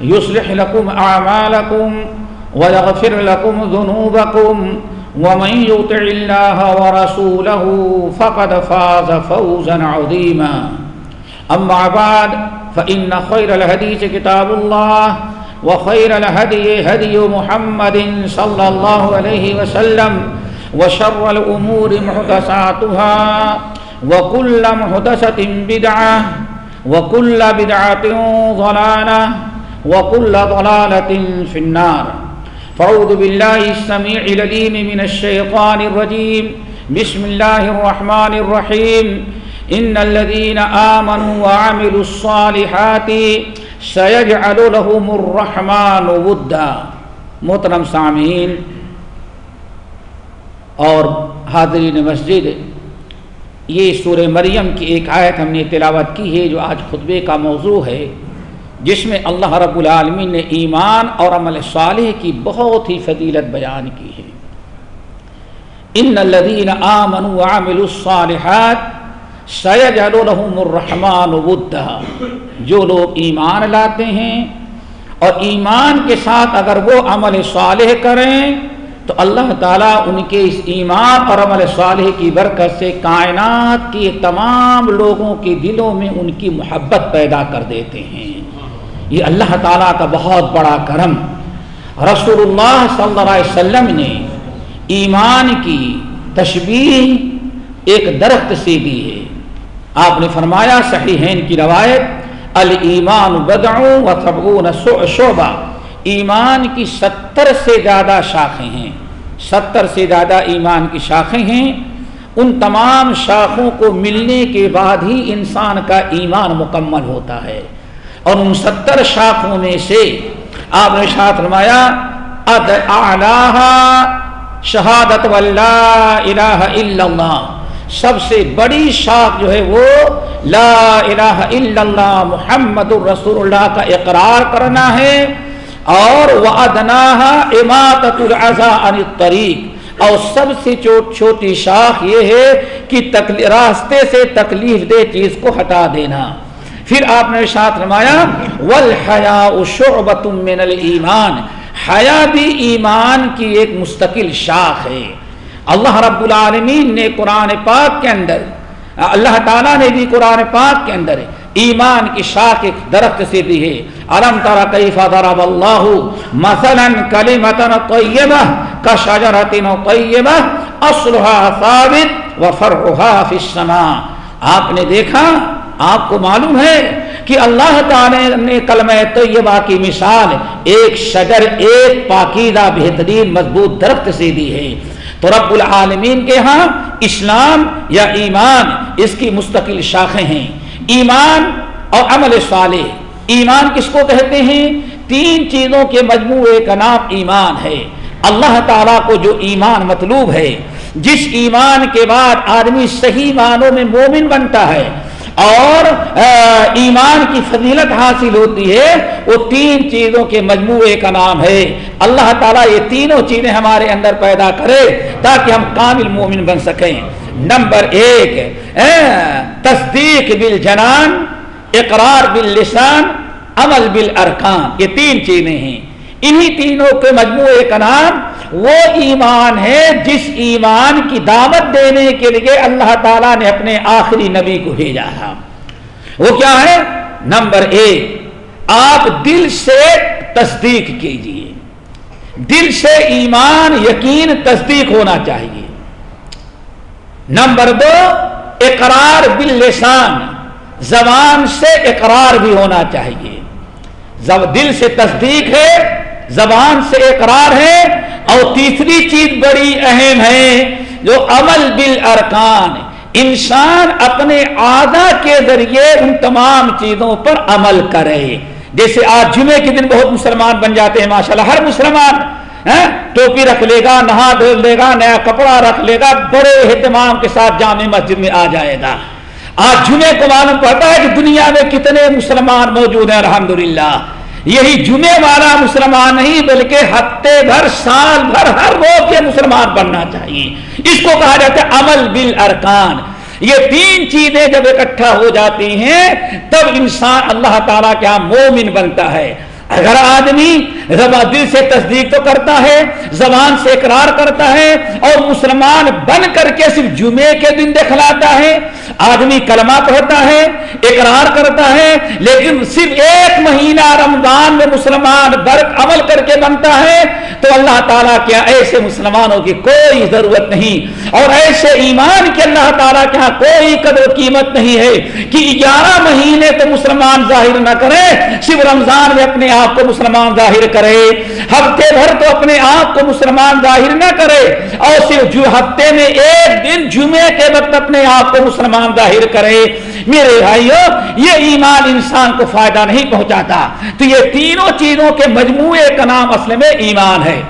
يصلح لكم أعمالكم ويغفر لكم ذنوبكم ومن يطع الله ورسوله فقد فاز فوزا عظيما. أما بعد، فإن خير الهديث كتاب الله وخير الهدي هدي محمد صلى الله عليه وسلم وشر الأمور محدثاتها وكل محدثة بدعة وكل بدعة ضلالة وكل ضلالة في النار فأعوذ بالله السميع العليم من الشيطان الرجيم بسم الله الرحمن الرحيم إن الذين آمنوا وعملوا الصالحات سيجعل لهم الرحمن ودا محترم سامعین اور حاضرین مسجد، یہ سور مریم کی ایک آیت ہم نے تلاوت کی ہے جو آج خطبے کا موضوع ہے۔ جس میں اللہ رب العالمین نے ایمان اور عمل صالح کی بہت ہی فضیلت بیان کی ہے۔ ان الذین آمنوا وعملوا الصالحات سیجعل لهم الرحمن ودا۔ جو لوگ ایمان لاتے ہیں اور ایمان کے ساتھ اگر وہ عمل صالح کریں، تو اللہ تعالیٰ ان کے اس ایمان اور عمل صالح کی برکت سے کائنات کے تمام لوگوں کے دلوں میں ان کی محبت پیدا کر دیتے ہیں۔ یہ اللہ تعالیٰ کا بہت بڑا کرم رسول اللہ صلی اللہ علیہ وسلم نے ایمان کی تشبیح ایک درخت سے دی ہے۔ آپ نے فرمایا صحیحین کی روایت المان بدعوں و تبغون شعبہ۔ ایمان کی ستر سے زیادہ شاخیں ہیں۔ ستر سے زیادہ ایمان کی شاخیں ہیں۔ ان تمام شاخوں کو ملنے کے بعد ہی انسان کا ایمان مکمل ہوتا ہے۔ اور ان ستر شاخوں میں سے آپ نے شاخ فرمایا اد شہادت الہ الا اللہ سب سے بڑی شاخ جو ہے وہ، لا الہ الا اللہ محمد الرسول اللہ کا اقرار کرنا ہے۔ اور وعدنا اماطت العزا عن الطریق اور سب سے چھوٹی شاخ یہ ہے کہ راستے سے تکلیف دہ چیز کو ہٹا دینا۔ پھر آپ نے ساتھ رمایا والحیاء شعبۃ من الایمان حیا بھی ایمان کی ایک مستقل شاخ ہے۔ اللہ رب العالمین نے قرآن پاک کے اندر، اللہ تعالیٰ نے بھی قرآن پاک کے اندر ایمان کی شاخ ایک درخت سے دی ہے۔ علم ترى كيف ضرب الله مثلا كلمة طيبة كشجرة طيبة أصلها ثابت وفرعها في السماء۔ آپ نے دیکھا آپ کو معلوم ہے کہ اللہ تعالی نے کلمہ طیبہ کی مثال ایک شجر، ایک پاکیزہ، بہترین، مضبوط درخت سے دی ہے۔ تو رب العالمین کے ہاں اسلام یا ایمان، اس کی مستقل شاخیں ہیں۔ ایمان اور عمل صالح، ایمان کس کو کہتے ہیں؟ تین چیزوں کے مجموعے کا نام ایمان ہے۔ اللہ تعالیٰ کو جو ایمان مطلوب ہے، جس ایمان کے بعد آدمی صحیح معنوں میں مومن بنتا ہے اور ایمان کی فضیلت حاصل ہوتی ہے، وہ تین چیزوں کے مجموعے کا نام ہے۔ اللہ تعالیٰ یہ تینوں چیزیں ہمارے اندر پیدا کرے تاکہ ہم کامل مومن بن سکیں۔ نمبر ایک تصدیق بالجنان، اقرار باللسان، عمل بالارکان، یہ تین چیزیں ہیں۔ انہی تینوں کے مجموعے کا نام وہ ایمان ہے جس ایمان کی دعوت دینے کے لیے اللہ تعالیٰ نے اپنے آخری نبی کو بھیجا ہے وہ کیا ہے؟ نمبر ایک، آپ دل سے تصدیق کیجیے۔ دل سے ایمان، یقین، تصدیق ہونا چاہیے۔ نمبر دو، اقرار باللسان، زبان سے اقرار بھی ہونا چاہیے۔ دل سے تصدیق ہے زبان سے اقرار ہے اور تیسری چیز بڑی اہم ہے جو عمل بالارکان، انسان اپنے آدھا کے ذریعے ان تمام چیزوں پر عمل کرے۔ جیسے آج جمعے کے دن بہت مسلمان بن جاتے ہیں، ماشاءاللہ، ہر مسلمان ہاں، ٹوپی رکھ لے گا، نہا دھو لے گا، نیا کپڑا رکھ لے گا، بڑے اہتمام کے ساتھ جامع مسجد میں آ جائے گا۔ آج جمعے کو معلوم پڑتا ہے کہ دنیا میں کتنے مسلمان موجود ہیں، الحمدللہ۔ یہی جمعے والا مسلمان نہیں، بلکہ ہفتے بھر، سال بھر ہر روز یہ مسلمان بننا چاہیے۔ اس کو کہا جاتا ہے عمل بل ارکان یہ تین چیزیں جب اکٹھا ہو جاتی ہیں، تب انسان اللہ تعالیٰ کیا مومن بنتا ہے۔ اگر آدمی دل سے تصدیق تو کرتا ہے، زبان سے اقرار کرتا ہے اور مسلمان بن کر کے صرف جمعے کے دن دکھلاتا ہے، آدمی کلمہ پڑھتا ہے، اقرار کرتا ہے، لیکن صرف ایک مہینہ رمضان میں مسلمان برق عمل کر کے بنتا ہے، تو اللہ تعالیٰ کیا ایسے مسلمانوں کی کوئی ضرورت نہیں۔ اور ایسے ایمان کے اللہ تعالیٰ کیا کوئی قدر قیمت نہیں ہے کہ گیارہ مہینے تو مسلمان ظاہر نہ کرے، صرف رمضان میں اپنے آپ آپ کو مسلمان ظاہر کرے۔ ہفتے بھر تو اپنے آپ کو مسلمان ظاہر نہ کرے۔ اور صرف جو ہفتے میں ایک دن جمعے کے وقت اپنے آپ کو مسلمان ظاہر کرے۔ میرے بھائیو، یہ ایمان انسان کو فائدہ نہیں پہنچاتا۔ تو یہ تینوں چیزوں کے مجموعے کا نام اصل میں ایمان ہے۔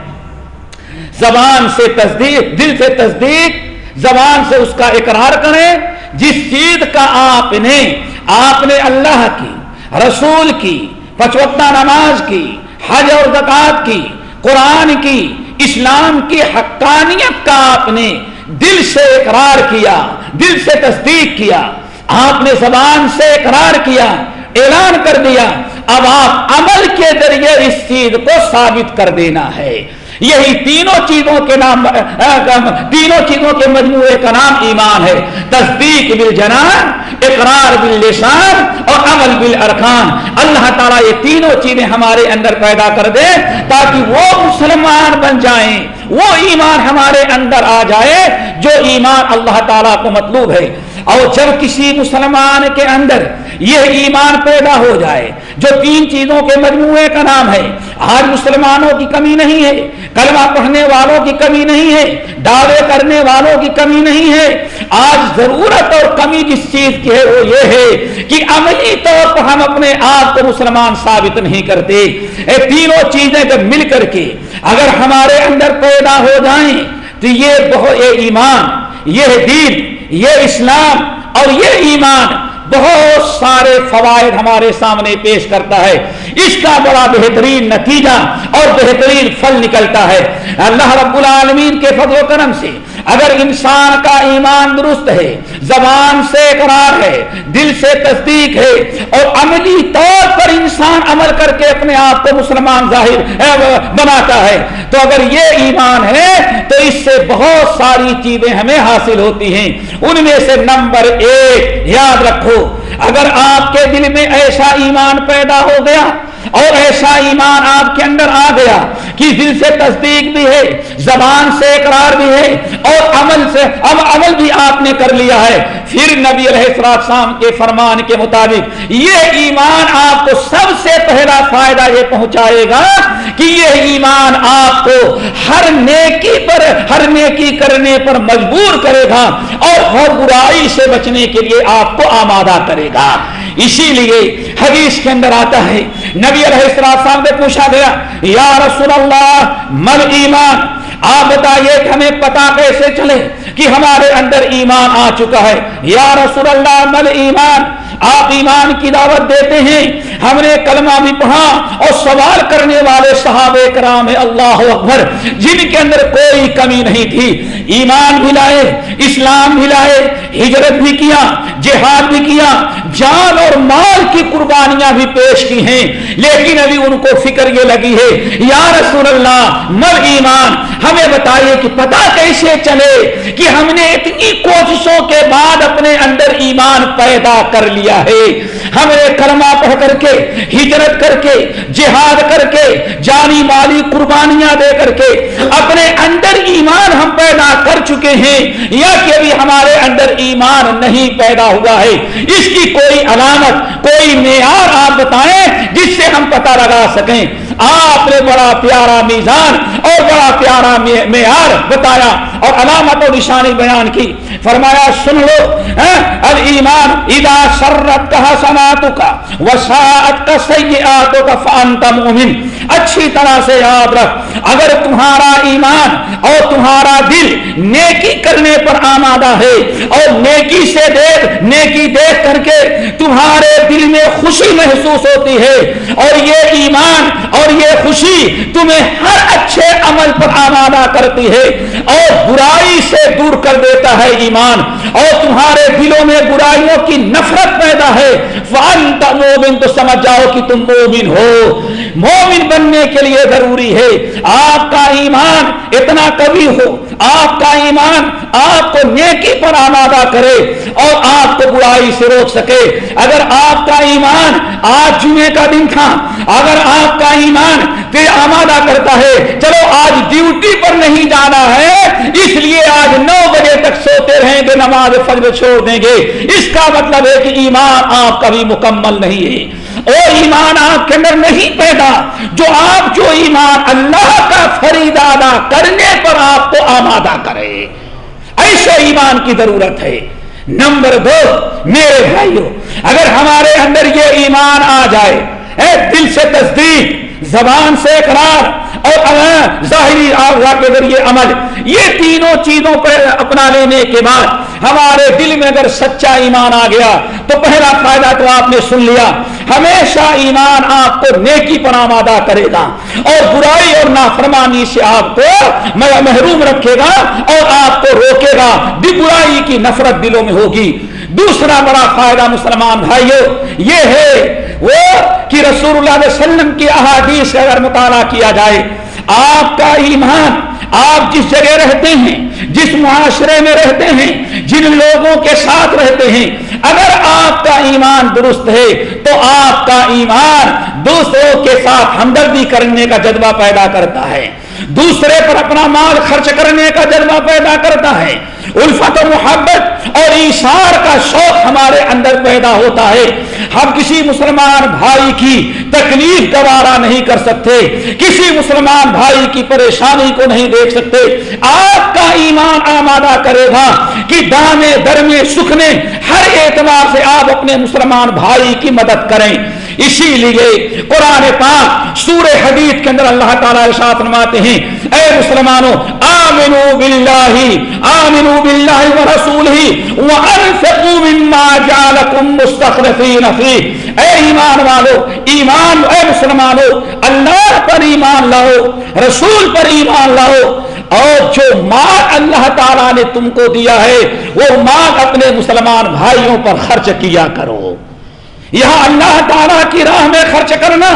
زبان سے تصدیق، دل سے تصدیق، زبان سے اس کا اقرار کریں۔ جس چیز کا آپ نے آپ نے اللہ کی، رسول کی پچوتا نماز کی، حج اور زکات کی، قرآن کی، اسلام کی حقانیت کا آپ نے دل سے اقرار کیا، دل سے تصدیق کیا۔ آپ نے زبان سے اقرار کیا، اعلان کر دیا۔ اب آپ عمل کے ذریعے اس چیز کو ثابت کر دینا ہے۔ یہی تینوں چیزوں کے نام تینوں چیزوں کے مجموعے کا نام ایمان ہے۔ تصدیق بالجنان، اقرار بل لسان اور عمل بالارکان۔ اللہ تعالیٰ یہ تینوں چیزیں ہمارے اندر پیدا کر دے تاکہ وہ مسلمان بن جائیں۔ وہ ایمان ہمارے اندر آ جائے جو ایمان اللہ تعالیٰ کو مطلوب ہے۔ اور جب کسی مسلمان کے اندر یہ ایمان پیدا ہو جائے، جو تین چیزوں کے مجموعے کا نام ہے، آج مسلمانوں کی کمی نہیں ہے، کلمہ پڑھنے والوں کی کمی نہیں ہے، دعوے کرنے والوں کی کمی نہیں ہے، آج ضرورت اور کمی جس چیز کی ہے وہ یہ ہے کہ عملی طور پر ہم اپنے آپ کو مسلمان ثابت نہیں کرتے۔ یہ تینوں چیزیں جب مل کر کے اگر ہمارے اندر پیدا ہو جائیں تو یہ بہت یہ ایمان، یہ دین، یہ اسلام اور یہ ایمان بہت سارے فوائد ہمارے سامنے پیش کرتا ہے۔ اس کا بڑا بہترین نتیجہ اور بہترین پھل نکلتا ہے۔ اللہ رب العالمین کے فضل و کرم سے اگر انسان کا ایمان درست ہے، زبان سے اقرار ہے، دل سے تصدیق ہے، اور عملی طور پر انسان عمل کر کے اپنے آپ کو مسلمان ظاہر بناتا ہے۔ تو اگر یہ ایمان ہے، تو اس سے بہت ساری چیزیں ہمیں حاصل ہوتی ہیں۔ ان میں سے نمبر ایک، یاد رکھو، اگر آپ کے دل میں ایسا ایمان پیدا ہو گیا، اور ایسا ایمان آپ کے اندر آ گیا کہ دل سے تصدیق بھی ہے، زبان سے اقرار بھی ہے، اور عمل سے اب عمل بھی آپ نے کر لیا ہے۔ پھر نبی علیہ السلام کے فرمان کے مطابق یہ ایمان آپ کو سب سے پہلا فائدہ یہ پہنچائے گا کہ یہ ایمان آپ کو ہر نیکی پر، ہر نیکی کرنے پر مجبور کرے گا اور ہر برائی سے بچنے کے لیے آپ کو آمادہ کرے گا۔ اسی لیے حدیث کے اندر آتا ہے۔ نبی علیہ السلام نے پوچھا گیا، یا رسول اللہ، مل ایمان؟ آپ بتائیے کہ ہمیں پتا کیسے چلے کہ ہمارے اندر ایمان آ چکا ہے۔ یا رسول اللہ، مل ایمان؟ آپ ایمان کی دعوت دیتے ہیں۔ ہم نے کلمہ بھی پڑھا اور سوال کرنے والے صحابہ کرام اللہ اکبر، جن کے اندر کوئی کمی نہیں تھی۔ ایمان بھی لائے، اسلام بھی لائے، ہجرت بھی کیا، جہاد بھی کیا، جان اور مال کی قربانیاں بھی پیش کی ہیں۔ لیکن ابھی ان کو فکر یہ لگی ہے، یا رسول اللہ مر ایمان۔ ہمیں بتائیے کہ پتا کیسے چلے کہ ہم نے اتنی کوششوں کے بعد اپنے اندر ایمان پیدا کر لیا۔ دیا ہے۔ ہم نے کلمہ پڑھ کر کے، ہجرت کر کے، جہاد کر کے، جانی مالی قربانیاں دے کر کے اپنے اندر ایمان ہم پیدا کر چکے ہیں۔ یا کہ ابھی ہمارے اندر ایمان نہیں پیدا ہوا ہے۔ اس کی کوئی علامت، کوئی معیار آپ بتائیں جس سے ہم پتہ لگا سکیں۔ آپ نے بڑا پیارا میزان اور بڑا پیارا معیار بتایا اور علامت و نشانی بیان کی۔ فرمایا، سن لو المان ادا سرت کا سناتو کا وساعت کا سیاتوں کا فانتا مومن اچھی طرح سے یاد رکھ، اگر تمہارا ایمان اور تمہارا دل نیکی کرنے پر آمادہ ہے اور نیکی سے دیکھ، نیکی دیکھ کر کے تمہارے دل میں خوشی محسوس ہوتی ہے اور یہ ایمان اور یہ خوشی تمہیں ہر اچھے عمل پر آمادہ کرتی ہے اور برائی سے دور کر دیتا ہے ایمان۔ اور تمہارے دلوں میں برائیوں کی نفرت پیدا ہے۔ مومن تو سمجھ جاؤ کہ تم مومن ہو۔ مومن بننے کے لیے ضروری ہے۔ آپ کا ایمان اتنا کبھی ہو، آپ کا ایمان آپ کو نیکی پر آمادہ کرے اور آپ کو برائی سے روک سکے۔ اگر آپ کا ایمان آج جمعے کا دن تھا، اگر آپ کا ایمان پھر آمادہ کرتا ہے، چلو آج ڈیوٹی پر نہیں جانا ہے، اس لیے آج نو بجے تک سوتے رہیں گے، نماز فجر چھوڑ دیں گے۔ اس کا مطلب ہے کہ ایمان آپ کا بھی مکمل نہیں ہے۔ ایمان آپ کے اندر نہیں پیدا، جو آپ جو ایمان اللہ کا فرید ادا کرنے پر آپ کو آمادہ کرے۔ ایسے ایمان کی ضرورت ہے۔ نمبر دو، میرے بھائیوں اگر ہمارے اندر یہ ایمان آ جائے اے دل سے تصدیق، زبان سے اقرار اور ظاہری کے ذریعے عمل۔ یہ تینوں چیزوں پر اپنا لینے کے بعد ہمارے دل میں اگر سچا ایمان آ گیا تو پہلا فائدہ تو آپ نے سن لیا۔ ہمیشہ ایمان آپ کو نیکی پر آمادہ کرے گا اور برائی اور نافرمانی سے آپ کو محروم رکھے گا اور آپ کو روکے گا۔ بھی برائی کی نفرت دلوں میں ہوگی۔ دوسرا بڑا فائدہ مسلمان بھائیوں یہ ہے وہ کہ رسول اللہ علیہ وسلم کی احادیث کا اگر مطالعہ کیا جائے، آپ کا ایمان، آپ جس جگہ رہتے ہیں، جس معاشرے میں رہتے ہیں، جن لوگوں کے ساتھ رہتے ہیں، اگر آپ کا ایمان درست ہے، تو آپ کا ایمان دوسروں کے ساتھ ہمدردی کرنے کا جذبہ پیدا کرتا ہے۔ دوسرے پر اپنا مال خرچ کرنے کا جذبہ پیدا کرتا ہے۔ الفت و محبت اور اشار کا شوق ہمارے اندر پیدا ہوتا ہے۔ ہم کسی مسلمان بھائی کی تکلیف گوارا نہیں کر سکتے، کسی مسلمان بھائی کی پریشانی کو نہیں دیکھ سکتے۔ آپ کا ایمان آمادہ کرے گا کہ دانے درمے سکھنے ہر اعتبار سے آپ اپنے مسلمان بھائی کی مدد کریں۔ اسی لیے قرآن پاک سورہ حدیث کے اندر اللہ تعالیٰ ارشاد فرماتے ہیں، اے مسلمانوں آمنو باللہ آمنو باللہ ورسولہ وانفقوا مما جعلکم مستخلفین فی اے ایمان والو، ایمان، اے مسلمانوں، اللہ پر ایمان لاؤ، رسول پر ایمان لاؤ۔ اور جو مال اللہ تعالیٰ نے تم کو دیا ہے، وہ مال اپنے مسلمان بھائیوں پر خرچ کیا کرو۔ یہاں اللہ تعالیٰ کی راہ میں خرچ کرنا،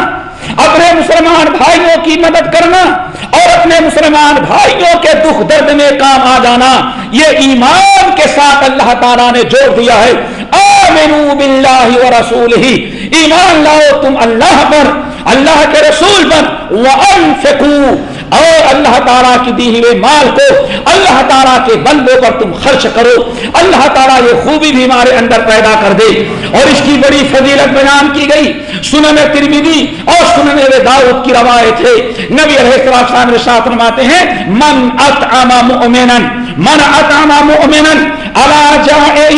اپنے مسلمان بھائیوں کی مدد کرنا اور اپنے مسلمان بھائیوں کے دکھ درد میں کام آ جانا، یہ ایمان کے ساتھ اللہ تعالیٰ نے جوڑ دیا ہے۔ آمنو باللہ و رسول ہی ایمان لاؤ تم اللہ پر، اللہ کے رسول پر وَأَنفِقُوا اور اللہ تعالیٰ کی دی ہوئے مال کو، اللہ تعالیٰ کے بندوں پر تم خرچ کرو۔ اللہ تعالیٰ یہ خوبی بھی ہمارے اندر پیدا کر دے۔ اور اس کی بڑی فضیلت بیان کی گئی۔ سنن ترمیدی اور سنن داؤد کی روایت ہے۔ نبی علیہ السلام نے ساتھ فرماتے ہیں، من اطعم مؤمنا، من اطعم مؤمنا على جائع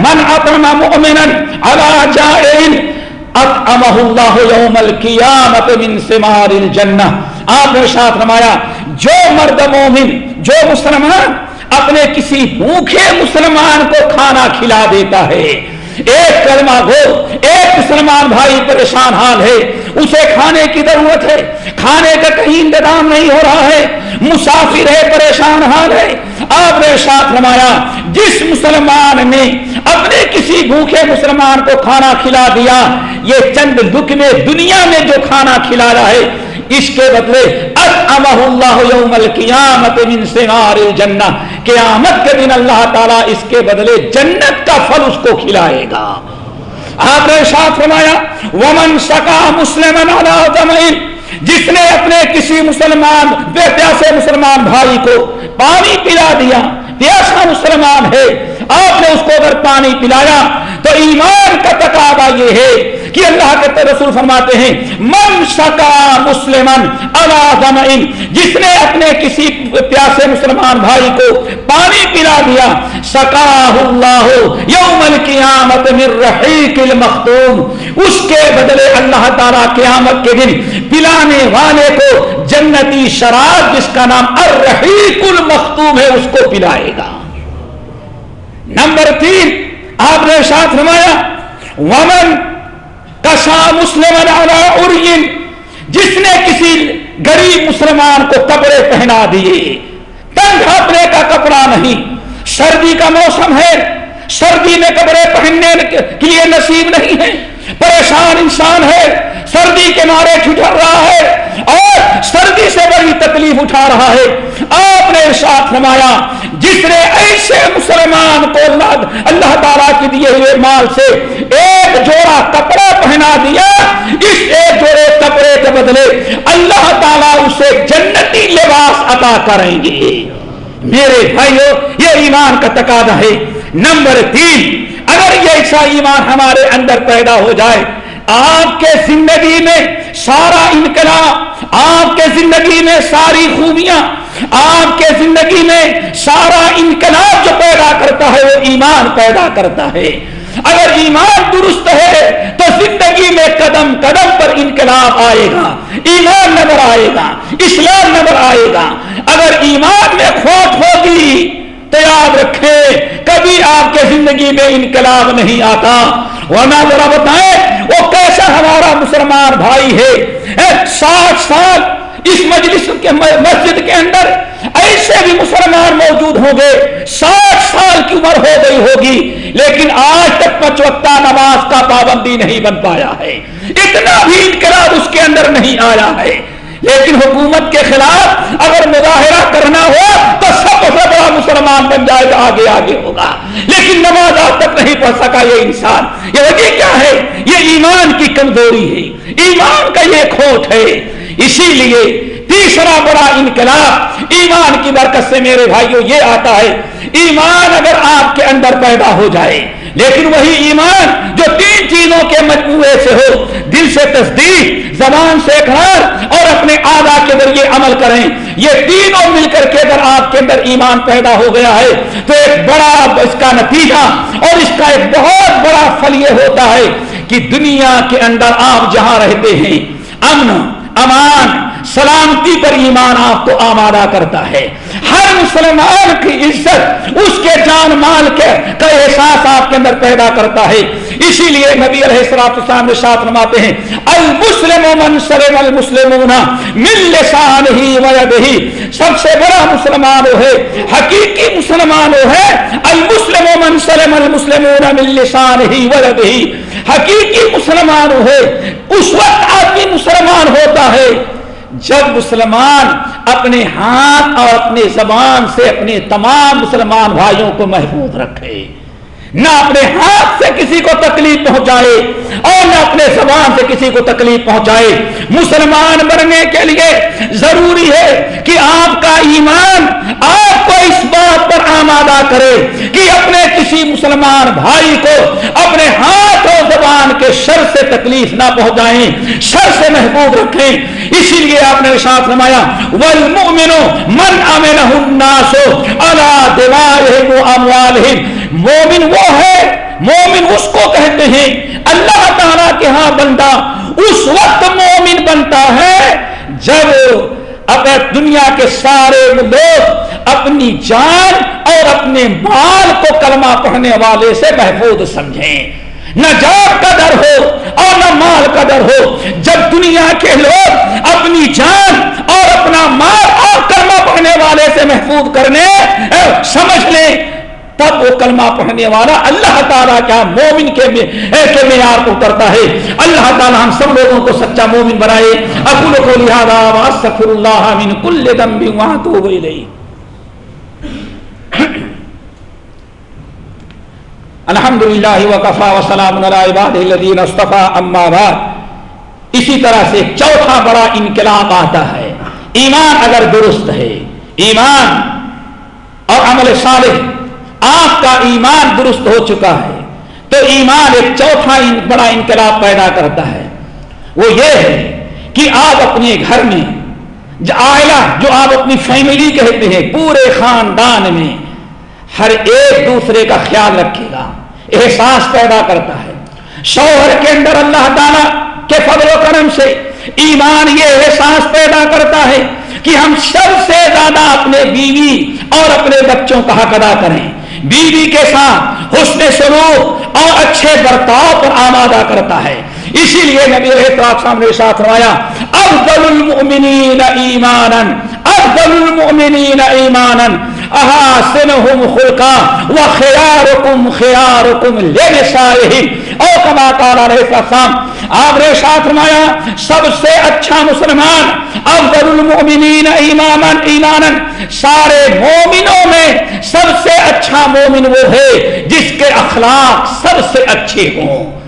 من اطعم مؤمنا على جائع اطعمه الله يوم القيامه من ثمار الجنه آپ نے ساتھ رمایا جو مرد مومن، جو مسلمان اپنے کسی بھوکے مسلمان کو کھانا کھلا دیتا ہے، ایک کلمہ گو ایک مسلمان بھائی پریشان حال ہے، اسے کھانے کی ضرورت ہے، کھانے کا کہیں انتظام نہیں ہو رہا ہے، مسافر ہے، پریشان حال ہے۔ آپ نے ساتھ نمایا جس مسلمان نے اپنے کسی بھوکے مسلمان کو کھانا کھلا دیا، یہ چند دکھ میں دنیا میں جو کھانا کھلایا ہے اس کے بدلے اللہ یوم القیامت من سمار الجنہ قیامت کے دن اللہ تعالیٰ اس کے بدلے جنت کا پھل اس کو کھلائے گا۔ آپ نے ساتھ فرمایا، ومن سکا مسلم جس نے اپنے کسی مسلمان، بے پیاسے مسلمان بھائی کو پانی پلا دیا، پیاسا مسلمان ہے، آپ نے اس کو اگر پانی پلایا تو ایمان کا تقاضا یہ ہے کہ اللہ کے رسول فرماتے ہیں، من سکا مسلمن جس نے اپنے کسی پیاسے مسلمان بھائی کو پانی پلا دیا سکا اللہ یوم القیامت من رحیق المختوم اس کے بدلے اللہ تعالی قیامت کے دن پلانے والے کو جنتی شراب، جس کا نام الرحیق المختوم ہے، اس کو پلائے گا۔ نمبر تین، آپ نے ساتھ نمایا ومن کشا مسلم جس نے کسی غریب مسلمان کو کپڑے پہنا دیے۔ تنگ اپنے کا کپڑا نہیں، سردی کا موسم ہے۔ سردی میں کپڑے پہننے کے لیے نصیب نہیں ہے۔ پریشان انسان ہے۔ سردی کے مارے ٹھٹر رہا ہے۔ اور سردی سے بڑی تکلیف اٹھا رہا ہے۔ آپ نے ساتھ نمایا جس نے ایسے مسلمان کو اللہ اللہ تعالیٰ کے دیے ہوئے مال سے ایک جوڑا کپڑا پہنا دیا، اس ایک جوڑے کپڑے کے بدلے اللہ تعالیٰ اسے جنتی لباس عطا کریں گے۔ میرے بھائیو، یہ ایمان کا تقاضا ہے۔ نمبر تین، اگر یہ ایسا ایمان ہمارے اندر پیدا ہو جائے، آپ کے زندگی میں سارا انقلاب آپ کے زندگی میں ساری خوبیاں، آپ کے زندگی میں سارا انقلاب جو پیدا کرتا ہے وہ ایمان پیدا کرتا ہے۔ اگر ایمان درست ہے تو زندگی میں قدم قدم پر انقلاب آئے گا، ایمان نظر آئے گا، اسلام نظر آئے گا۔ اگر ایمان میں کھوٹ ہوگی تو یاد رکھے کبھی آپ کے زندگی میں انقلاب نہیں آتا۔ ورنہ ذرا بتائیں مسلمان بھائی ہے۔ ساٹھ سال اس مجلس کے مسجد کے اندر ایسے بھی مسلمان موجود ہوں گے۔ ساٹھ سال کی عمر ہو گئی ہوگی، لیکن آج تک پچ نماز کا پابندی نہیں بن پایا ہے۔ اتنا بھی انقلاب اس کے اندر نہیں آیا ہے۔ لیکن حکومت کے خلاف اگر مظاہرہ کرنا ہو تو سب سے بڑا مسلمان بن جائے گا، آگے آگے ہوگا۔ لیکن نماز آج تک نہیں پڑھ سکا یہ انسان۔ یہ وجہ کیا ہے؟ یہ ایمان کی کمزوری ہے۔ ایمان کا یہ کھوٹ ہے۔ اسی لیے تیسرا بڑا انقلاب ایمان کی برکت سے میرے بھائیوں یہ آتا ہے۔ ایمان اگر آپ کے اندر پیدا ہو جائے لیکن وہی ایمان جو تین چیزوں کے مجموعے سے ہو، دل سے تصدیق، زبان سے اقرار اور اپنے آدھا کے ذریعے عمل کریں۔ یہ تینوں مل کر کے اگر آپ کے اندر ایمان پیدا ہو گیا ہے، تو ایک بڑا اس کا نتیجہ اور اس کا ایک بہت بڑا فل یہ ہوتا ہے کہ دنیا کے اندر آپ جہاں رہتے ہیں، امن امان، سلامتی پر ایمان آپ کو آمادہ کرتا ہے۔ ہر مسلمان کی عزت اس کے جان مال کے کا احساس آپ کے اندر پیدا کرتا ہے۔ اسی لیے نبی علیہ السلام السلام نے ساتھ نماتے ہیں، المسلم من سلم المسلمون من لسانه ويده سب سے بڑا مسلمان وہ ہے، حقیقی مسلمان وہ ہے، المسلم من سلم المسلمون من لسانه ويده حقیقی مسلمان ہوئے اس وقت آدمی مسلمان ہوتا ہے۔ جب مسلمان اپنے ہاتھ اور اپنے زبان سے اپنے تمام مسلمان بھائیوں کو محفوظ رکھے۔ نہ اپنے ہاتھ سے کسی کو تکلیف پہنچائے اور نہ اپنے زبان سے کسی کو تکلیف پہنچائے۔ مسلمان بننے کے لیے ضروری ہے کہ آپ کا ایمان آپ کو اس بات پر آمادہ کرے کہ اپنے کسی مسلمان بھائی کو اپنے ہاتھ اور زبان کے شر سے تکلیف نہ پہنچائیں، شر سے محبوب رکھیں۔ اسی لیے آپ نے ساتھ نمایا والمؤمن من امنہ الناس علی دمائهم واموالهم مومن وہ ہے، مومن اس کو کہتے ہیں، اللہ تعالیٰ کے ہاں بندہ اس وقت مومن بنتا ہے جب اب دنیا کے سارے لوگ اپنی جان اور اپنے مال کو کلمہ پڑھنے والے سے محفوظ سمجھیں۔ نہ جان کا ڈر ہو اور نہ مال کا ڈر ہو۔ جب دنیا کے لوگ اپنی جان اور اپنا مال اور کرما محفوظ کرنے سمجھ لیں۔ تب وہ کلمہ پڑھنے والا اللہ تعالیٰ کیا مومن کے کے معیار کو اترتا ہے۔ اللہ تعالیٰ ہم سب لوگوں کو سچا مومن بنائے۔ اکول کو لہٰذا اللہ من کل دم بھی وہاں تو الحمد للہ وقفا وسلام عباد الدین استفا اما بعد۔ اسی طرح سے چوتھا بڑا انقلاب آتا ہے۔ ایمان اگر درست ہے، ایمان اور عمل صالح آپ کا ایمان درست ہو چکا ہے، تو ایمان ایک چوتھا بڑا انقلاب پیدا کرتا ہے۔ وہ یہ ہے کہ آپ اپنے گھر میں آئلہ، جو آپ اپنی فیملی کہتے ہیں، پورے خاندان میں ہر ایک دوسرے کا خیال رکھے گا، احساس پیدا کرتا ہے۔ شوہر کے اندر اللہ تعالی کے فضل و کرم سے ایمان یہ احساس پیدا کرتا ہے کہ ہم سب سے زیادہ اپنے بیوی اور اپنے بچوں کا حق ادا کریں۔ بیوی کے ساتھ حسن سلوک اور اچھے برتاؤ پر آمادہ کرتا ہے۔ اسی لیے نبی سامنے ساتھ روایا افضل المؤمنین ایمانا، افضل المؤمنین ایمانا احاسنهم خلقا وخياركم خياركم لنسائهم او کما قال علیہ السلام آپ نے ساتھ فرمایا، سب سے اچھا مسلمان، افضل المؤمنین ایمانا ایمانا، سارے مومنوں میں سب سے اچھا مومن وہ ہے جس کے اخلاق سب سے اچھے ہوں۔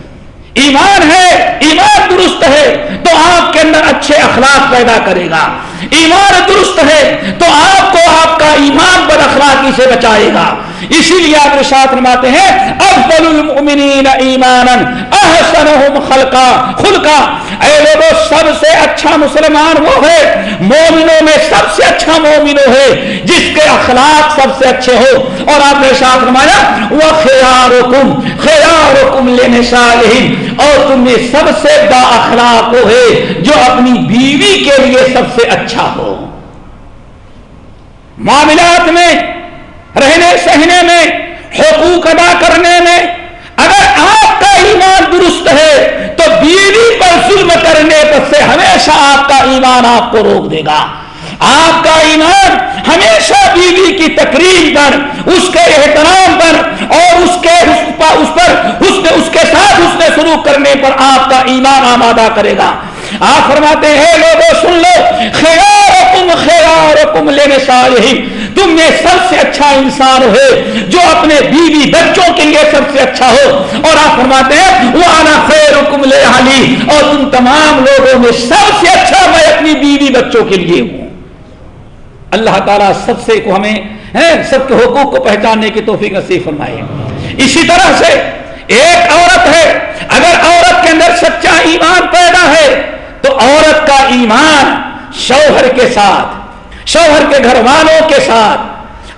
ایمان ہے، ایمان درست ہے آپ کے اندر اچھے اخلاق پیدا کرے گا۔ ایمان درست ہے تو آپ کو آپ کا ایمان بد اخلاقی سے بچائے گا۔ اسی لیے آپ ساتھ نماتے ہیں، افضل المؤمنین ایمانا احسنهم خلقا۔ خلقا، اے لوگوں سب سے اچھا مسلمان وہ ہے۔ مومنوں میں سب سے اچھا مومن ہے، جس کے اخلاق سب سے اچھے ہو۔ اور آپ نے ساتھ نمایا وہ خیارکم خیارکم لنسائہم اور تم میں سب سے با اخلاق وہ ہے۔ جو اپنی بیوی کے لیے سب سے اچھا ہو۔ معاملات میں، رہنے، سہنے میں، حقوق ادا کرنے میں، اگر آپ کا ایمان درست ہے، تو بیوی پر ظلم کرنے پر سے ہمیشہ آپ کا ایمان آپ کو روک دے گا۔ آپ کا ایمان ہمیشہ بیوی کی تقریب پر، اس کے احترام پر اور اس کے، اس پر، اس نے اس کے ساتھ اس نے شروع کرنے پر آپ کا ایمان آمادہ کرے گا۔ آپ فرماتے ہیں لوگوں سن لو، خیارکم خیارکم لینے صالحین، تم میں سب سے اچھا انسان ہو، جو اپنے بیوی بچوں کے لیے سب سے اچھا ہو. اور آپ فرماتے ہیں وہ آنا خیر حکم لے علی، اور تم تمام لوگوں میں سب سے اچھا میں اپنی بیوی بچوں کے لیے ہوں۔ اللہ تعالیٰ سب سے کو ہمیں سب کے حقوق کو پہچاننے کی توفیق نصیب فرمائے۔ اسی طرح سے ایک عورت ہے، اگر عورت کے اندر سچا ایمان پیدا ہے تو عورت کا ایمان شوہر کے ساتھ، شوہر کے گھر والوں کے ساتھ،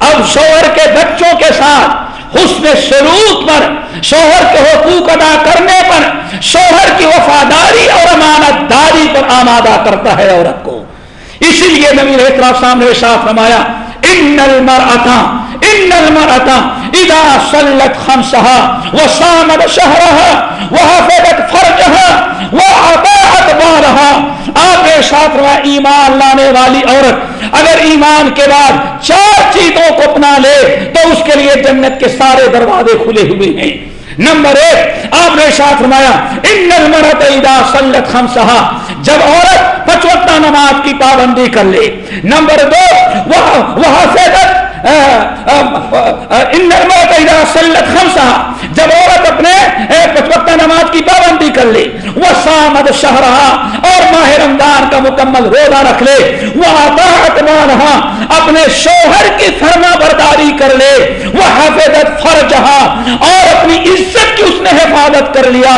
اب شوہر کے بچوں کے ساتھ حسن سلوک پر، شوہر کے حقوق ادا کرنے پر، شوہر کی وفاداری اور امانت داری پر آمادہ کرتا ہے عورت کو۔ اسی لیے نبی احتراب سامنے ساتھ فرمایا، ان المرأة ان المرأة اذا صلت خمسها وصامت شهرها وحفظت فرجها واطاعت بالها آپ نے ساتھ ایمان لانے والی عورت۔ اگر ایمان کے بعد چار چیزوں کو اپنا لے، تو اس کے لیے جنت کے سارے دروازے کھلے ہوئے ہیں۔ نمبر ایک، آپ نے ساتھ فرمایا، ان المرت اذا صلت خمسها جب عورت پچوتا نماز کی پابندی کر لے۔ نمبر دو، وہاں سے وہ وہ حفظت جب عورت اپنے پچپتا نماز کی پابندی کر لے، وہ سامد شہرہ، اور ماہ رمضان کا مکمل روزہ رکھ لے، وہ اطاعت مانہا اپنے شوہر کی فرما برداری کر لے، وہ حفظت فرجہا اور اپنی عزت کی اس نے حفاظت کر لیا۔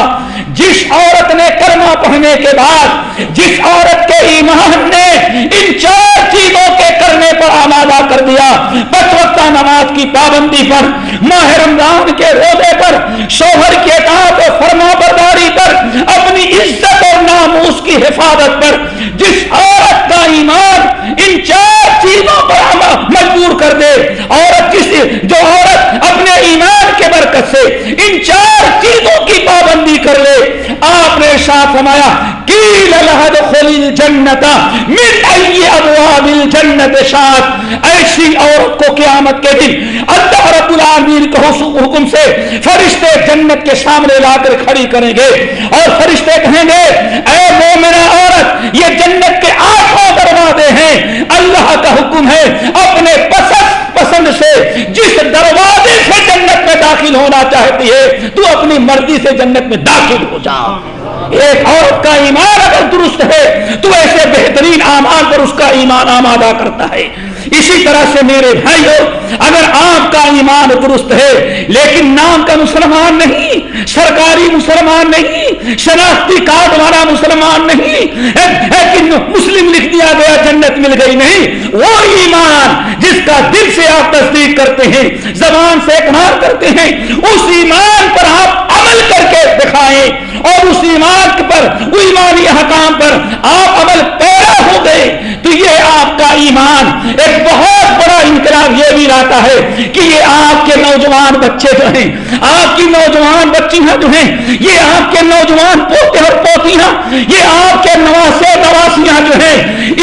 جس عورت نے کرما پڑھنے کے بعد، جس عورت کے ایمان نے ان چار چیزوں کے کرنے پر آمادہ کر دیا۔ بس وقتہ نماز کی پابندی پر، ماہ رمضان کے روزے پر، شوہر کے اطاعت و فرما برداری پر، اپنی عزت اور ناموس کی حفاظت پر، جس عورت کا ایمان ان چار چیزوں پر مجبور کر دے۔ عورت کس جو عورت اپنے ایمان کے برکت سے ان چار چیزوں کی کر لے۔ آپ نے ساتھ فرمایا کیل الحد خل الجنت من ای ابواب الجنت شاد ایسی عورت کو قیامت کے دن اللہ رب العالمین کے حکم سے فرشتے جنت کے سامنے لا کر کھڑی کریں گے اور فرشتے کہیں گے، اے مومنہ عورت، یہ جنت کے آٹھوں دروازے ہیں۔ اللہ کا حکم ہے، اپنے پسند پسند سے جس دروازے سے داخل ہونا چاہتی ہے، تو اپنی مرضی سے جنت میں داخل ہو جا۔ ایک عورت کا ایمان اگر درست ہے، تو ایسے بہترین اعمال پر اس کا ایمان آمادہ کرتا ہے۔ اسی طرح سے میرے بھائیو، اگر آپ کا ایمان درست ہے، لیکن نام کا مسلمان نہیں، سرکاری مسلمان نہیں، شناختی کارڈ والا مسلمان نہیں لیکن مسلم لکھ دیا گیا، جنت مل گئی نہیں، وہ ایمان جس کا دل سے آپ تصدیق کرتے ہیں، زبان سے اقرار کرتے ہیں، اس ایمان پر آپ عمل کر کے دکھائیں، اور اس ایمان پر، ایمانی حکام پر آپ عمل پیرا ہو گئے تو یہ آپ کا ایمان ایک بہت بڑا انقلاب یہ بھی لاتا ہے کہ یہ آپ کے نوجوان بچے جو ہیں، آپ کی نوجوان بچیاں جو ہیں، یہ آپ کے نوجوان پوتے اور پوتیاں، یہ آپ کے نواسے نواسیاں جو ہیں،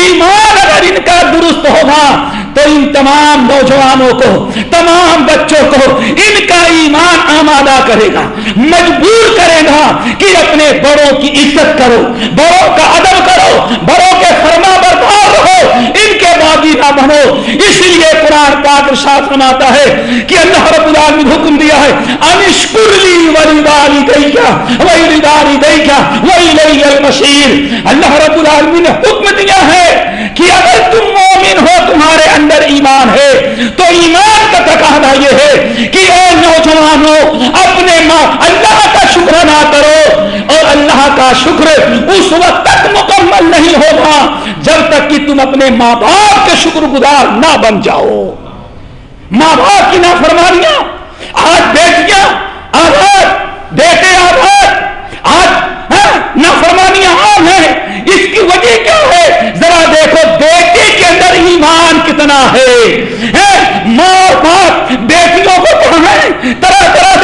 ایمان اگر ان کا درست ہوگا تو ان تمام نوجوانوں کو، تمام بچوں کو ان کا ایمان آمادہ کرے گا، مجبور کرے گا کہ اپنے بڑوں کی عزت کرو، بڑوں کا ادب کرو، بڑوں کے فرما بردار رہو ان بنو۔ اس لیے قرآن پاک ساتھ فرماتا ہے کہ اللہ رب العالمین حکم دیا ہے انشکرلی ولی داری گئی کیا وہی داری گئی کیا المشیر۔ اللہ رب العالمین نے حکم دیا ہے کہ اگر تم مومن ہو، تمہارے اندر اندر ایمان ہے، تو ایمان کا تقاضا یہ ہے کہ اے نوجوانوں، اپنے ماں اللہ کا شکر ادا کرو۔ اور اللہ کا شکر اس وقت تک مکمل نہیں ہوگا جب تک کہ تم اپنے ماں باپ کے شکر گزار نہ بن جاؤ۔ ماں باپ کی نافرمانیاں، آج بیٹیاں آزاد، بیٹے آزاد، آج ہاں، نافرمانیاں عام ہیں۔ اس کی وجہ کیا ہے؟ ذرا دیکھو، بیٹے کے اندر ایمان کتنا ہے؟ ہاں، ماں باپ بیٹیوں کو پڑھائیں طرح طرح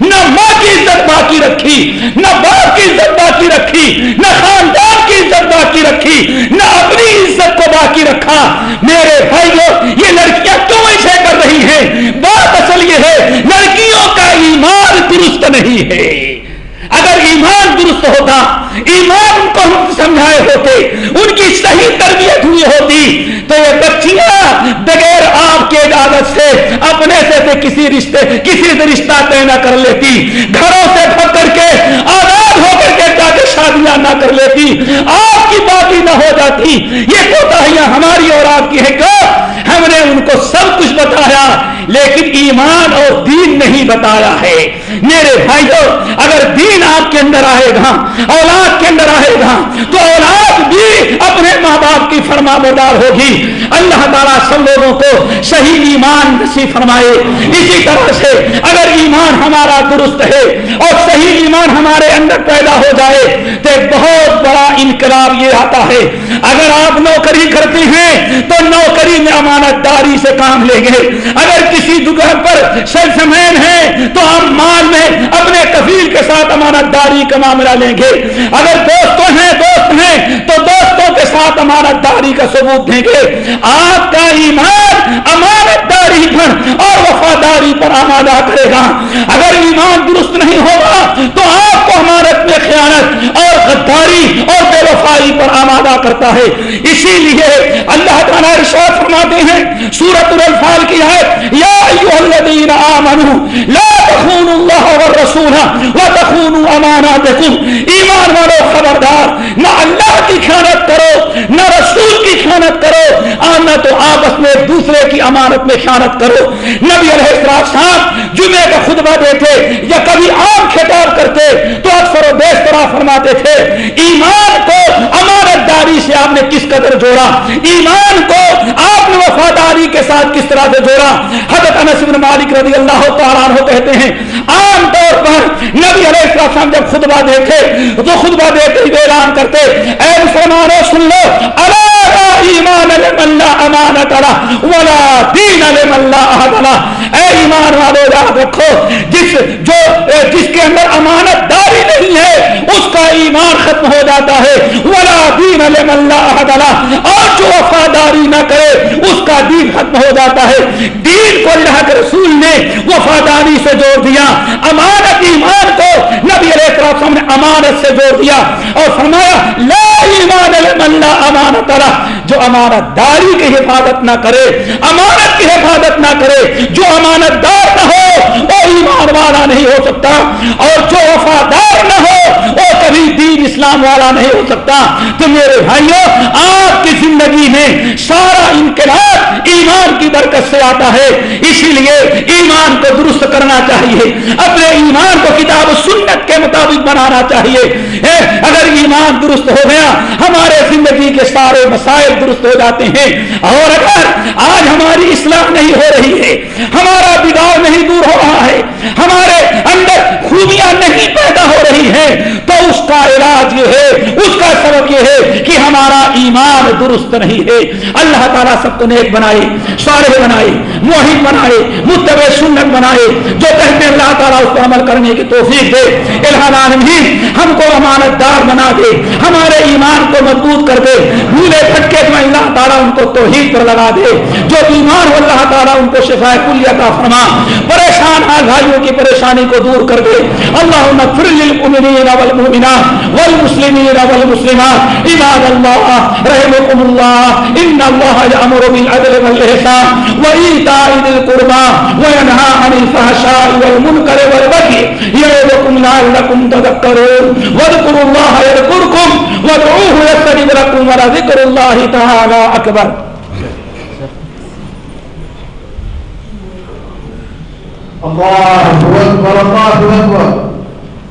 نہ ماں کی عزت باقی رکھی، نہ باپ کی عزت باقی رکھی، نہ خاندان کی عزت باقی رکھی، نہ اپنی عزت کو باقی رکھا۔ میرے بھائیوں یہ لڑکیاں کیوں ایسے کر رہی ہیں؟ بات اصل یہ ہے، لڑکیوں کا ایمان درست نہیں ہے۔ اگر ایمان درست ہوتا ایمان ان کو ہم سمجھائے ہوتے، ان کی صحیح تربیت ہوئی ہوتی۔ تو یہ بچیاں بغیر آپ کے اجازت سے، اپنے سے سے کسی رشتے، کسی سے رشتہ طے نہ کر لیتی۔ گھروں سے بھگ کر کے، آزاد ہو کر کے جا کے شادیاں نہ کر لیتی۔ آپ کی بات نہ ہو جاتی۔ یہ کوتاہیاں ہماری اور آپ کی ہے کیا ہم نے ان کو سب کچھ بتایا؟ لیکن ایمان اور دین نہیں بتایا ہے۔ میرے بھائیوں اگر دین آپ کے اندر آئے گا، اولاد کے اندر آئے گا، تو اولاد بھی اپنے ماں باپ کی فرما بردار ہوگی۔ اللہ تعالیٰ سب لوگوں کو صحیح ایمان نصیب فرمائے۔ اسی طرح سے اگر ایمان ہمارا درست ہے اور صحیح ایمان ہمارے اندر پیدا ہو جائے، تو ایک بہت بڑا انقلاب یہ آتا ہے۔ اگر آپ نوکری کرتے ہیں، تو نوکری میں امانت داری سے کام لیں گے۔ اگر کسی دکان پر سیلس مین ہے تو آپ مال میں اپنے کفیل کے ساتھ امانت داری کا معاملہ لیں گے۔ اگر دوستوں ہیں، دوست ہیں، تو دوستوں کے ساتھ امانت داری کا ثبوت دیں گے۔ آپ کا ایمان امانت داری پر اور وفاداری پر آمادہ کرے گا۔ اگر ایمان درست نہیں ہوگا، تو آپ کو امانت میں خیانت اور غداری اور بے وفائی پر آمادہ کرتا ہے۔ اسی لیے اللہ تعالیٰ ارشاد فرماتے ہیں سورت الفال کی ہے یا ایوہ الذین آمنوا لا تخونوا اللہ والرسول وتخونوا اماناتکم ایمان والو خبردار نہ اللہ کی خیانت کرو نہ رسول کی خیانت کرو اور نہ تو آپس میں ایک دوسرے کی امانت میں خیانت کرو۔ نبی علیہ السلام جمعے کا خطبہ دیتے یا کبھی عام خطاب کرتے تو اکثر و بیشترا فرماتے تھے، ایمان کو امانت داری سے آپ نے کس قدر جوڑا؟ ایمان کو آپ نے وفاداری کے ساتھ کس طرح سے جوڑا؟ حضرت انس بن مالک رضی اللہ تعالیٰ عنہ کہتے ہیں، عام طور پر نبی علیہ السلام جب خطبہ دیکھے تو خطبہ دیتے ہی اعلان کرتے، اے مسلمانوں سن لو اللہ ایمان لمن لا امانت ولا دین لمن لا احد اے ایمان والو، یاد رکھو، جس جو جس کے اندر امانت داری نہیں ہے، اس کا ایمان ختم ہو جاتا ہے۔ ولا دین لمن لا احد اور جو وفاداری نہ کرے، اس کا دین ختم ہو جاتا ہے۔ دین کو اللہ کے رسول نے وفاداری سے جوڑ دیا۔ امانت ایمان کو نبی علیہ السلام نے امانت سے جوڑ دیا اور فرمایا، لا ایمان لا امانت جو امانت داری کی حفاظت نہ کرے، امانت کی حفاظت نہ کرے، جو امانت دار نہ ہو، وہ ایمان والا نہیں ہو سکتا، اور جو وفادار نہ ہو کبھی دین اسلام والا نہیں ہو سکتا۔ تو میرے بھائیوں آپ کی زندگی میں سارا انقلاب ایمان کی برکت سے آتا ہے۔ اسی لیے ایمان کو درست کرنا چاہیے۔ اپنے ایمان کو کتاب سنت کے مطابق بنانا چاہیے۔ اگر ایمان درست ہو گیا، ہمارے زندگی کے سارے مسائل درست ہو جاتے ہیں۔ اور اگر آج ہماری اصلاح نہیں ہو رہی ہے، ہمارا بگاڑ نہیں دور ہو رہا ہے، ہمارے اندر خوبیاں نہیں پیدا ہو رہی ہیں، تو اس اس کا علاج یہ ہے، اس کا سبب یہ ہے کہ ہمارا ایمان درست نہیں ہے۔ اللہ تعالیٰ سب کو نیک بنائے، صالح بنائے موہد بنائے، متبع سنت بنائے، جو کہتے ہیں اللہ تعالیٰ اس پر عمل کرنے کی توفیق دے۔ الحال ہم کو امانت دار بنا دے، ہمارے ایمان کو مضبوط کر دے۔ بھولے پھٹکے میں اللہ تعالیٰ ان کو توحید پر لگا دے۔ جو بیمار ہو اللہ تعالیٰ ان کو شفا کلیہ کا فرما۔ پریشان حال بھائیوں کی پریشانی کو دور کر دے۔ اللہ نفر للمؤمنین والمؤمنات۔ والمسلمین والمسلمات. عباد اللہ رحمكم اللہ ان اللہ یامر بالعدل والاحسان وایتاء ذی القربى وینهى عن الفحشاء والمنکر والبغي یعظکم لعلکم تذکرون واذکروا اللہ یذکرکم وادعوه يستجب لكم ولذكر الله تعالى اکبر الله أكبر الله أكبر.